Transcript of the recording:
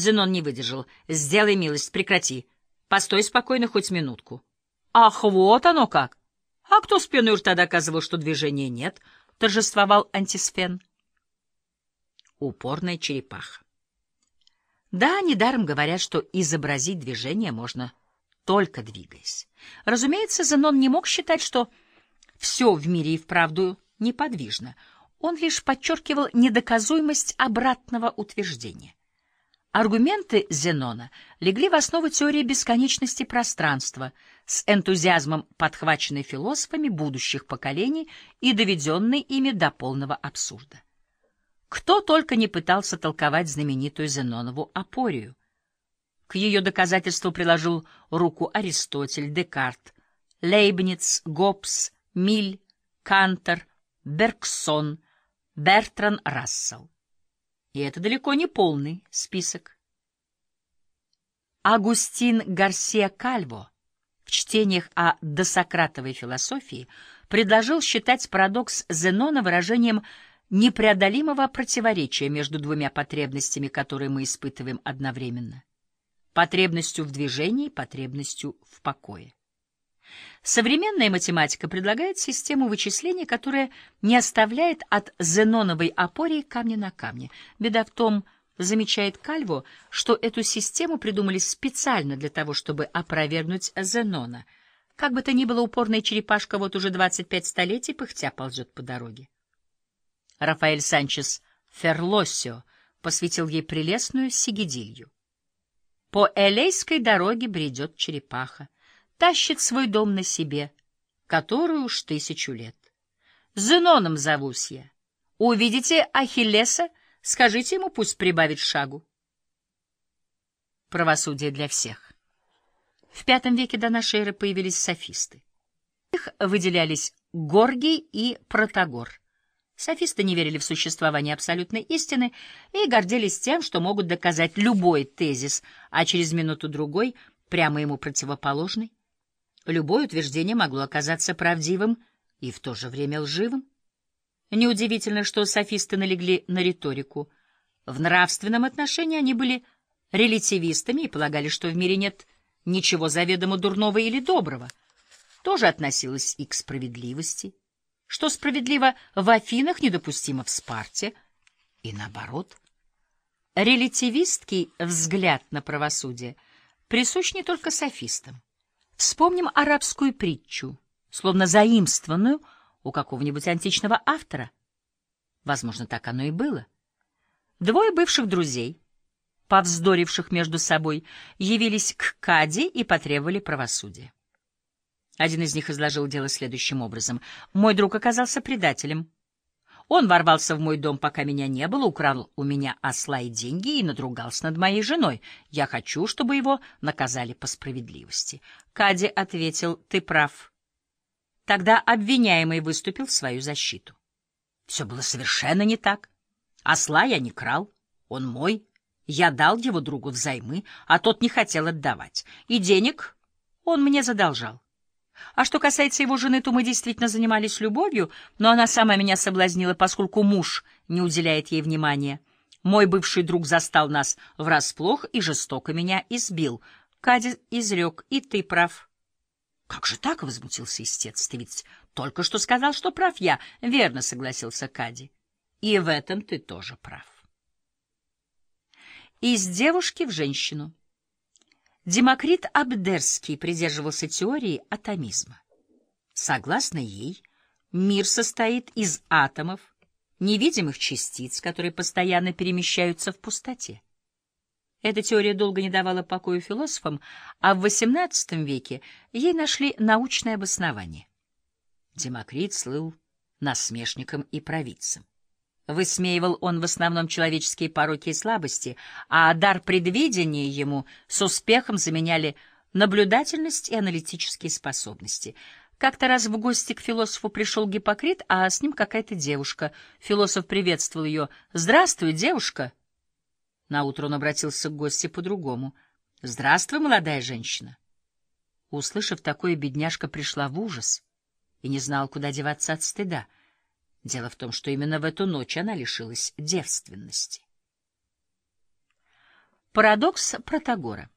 Зенон не выдержал. «Сделай милость, прекрати. Постой спокойно хоть минутку». «Ах, вот оно как! А кто с рта доказывал, что движения нет?» — торжествовал антисфен. Упорная черепаха. Да, недаром говорят, что изобразить движение можно только двигаясь. Разумеется, Зенон не мог считать, что все в мире и вправду неподвижно. Он лишь подчеркивал недоказуемость обратного утверждения. Аргументы Зенона легли в основу теории бесконечности пространства, с энтузиазмом подхваченной философами будущих поколений и доведенной ими до полного абсурда. Кто только не пытался толковать знаменитую Зенонову апорию. К ее доказательству приложил руку Аристотель, Декарт, Лейбниц, Гоббс, Миль, Кантер, Бергсон, Бертран Рассел. И это далеко не полный список. Агустин Гарсия Кальво в чтениях о досократовой философии предложил считать парадокс Зенона выражением непреодолимого противоречия между двумя потребностями, которые мы испытываем одновременно. Потребностью в движении, потребностью в покое. Современная математика предлагает систему вычислений, которая не оставляет от зеноновой опории камня на камне. Беда в том, замечает Кальво, что эту систему придумали специально для того, чтобы опровергнуть Зенона. Как бы то ни было, упорная черепашка вот уже 25 столетий пыхтя ползет по дороге. Рафаэль Санчес Ферлосио посвятил ей прелестную сигидилью. По Элейской дороге бредет черепаха, тащит свой дом на себе, которую уж тысячу лет. Зеноном зовусь я. Увидите Ахиллеса, скажите ему, пусть прибавит шагу. Правосудие для всех. В V веке до нашей эры появились софисты. Их выделялись Горгий и Протагор. Софисты не верили в существование абсолютной истины и гордились тем, что могут доказать любой тезис, а через минуту-другой прямо ему противоположный. Любое утверждение могло оказаться правдивым и в то же время лживым. Неудивительно, что софисты налегли на риторику. В нравственном отношении они были релятивистами и полагали, что в мире нет ничего заведомо дурного или доброго. Тоже относилось и к справедливости. Что справедливо в Афинах, недопустимо в Спарте, и наоборот. Релятивистский взгляд на правосудие присущ не только софистам. Вспомним арабскую притчу, словно заимствованную у какого-нибудь античного автора. Возможно, так оно и было. Двое бывших друзей, повздоривших между собой, явились к Каде и потребовали правосудия. Один из них изложил дело следующим образом. «Мой друг оказался предателем. Он ворвался в мой дом, пока меня не было, украл у меня осла и деньги и надругался над моей женой. Я хочу, чтобы его наказали по справедливости». Кади ответил, «Ты прав». Тогда обвиняемый выступил в свою защиту. Все было совершенно не так. Осла я не крал, он мой. Я дал его другу взаймы, а тот не хотел отдавать. И денег он мне задолжал. А что касается его жены, то мы действительно занимались любовью, но она сама меня соблазнила, поскольку муж не уделяет ей внимания. Мой бывший друг застал нас врасплох и жестоко меня избил. Кадя изрек, и ты прав. — Как же так? — возмутился истец. — Ты ведь только что сказал, что прав я. — Верно, — согласился Кади. — И в этом ты тоже прав. Из девушки в женщину. Демокрит Абдерский придерживался теории атомизма. Согласно ей, мир состоит из атомов, невидимых частиц, которые постоянно перемещаются в пустоте. Эта теория долго не давала покоя философам, а в XVIII веке ей нашли научное обоснование. Демокрит слыл насмешником и провидцем. Высмеивал он в основном человеческие пороки и слабости, а дар предвидения ему с успехом заменяли наблюдательность и аналитические способности. Как-то раз в гости к философу пришел Гиппокрит, а с ним какая-то девушка. Философ приветствовал ее. «Здравствуй, девушка!» Наутро он обратился к гости по-другому. «Здравствуй, молодая женщина!» Услышав такое, бедняжка пришла в ужас и не знала, куда деваться от стыда — Дело в том, что именно в эту ночь она лишилась девственности. Парадокс Протагора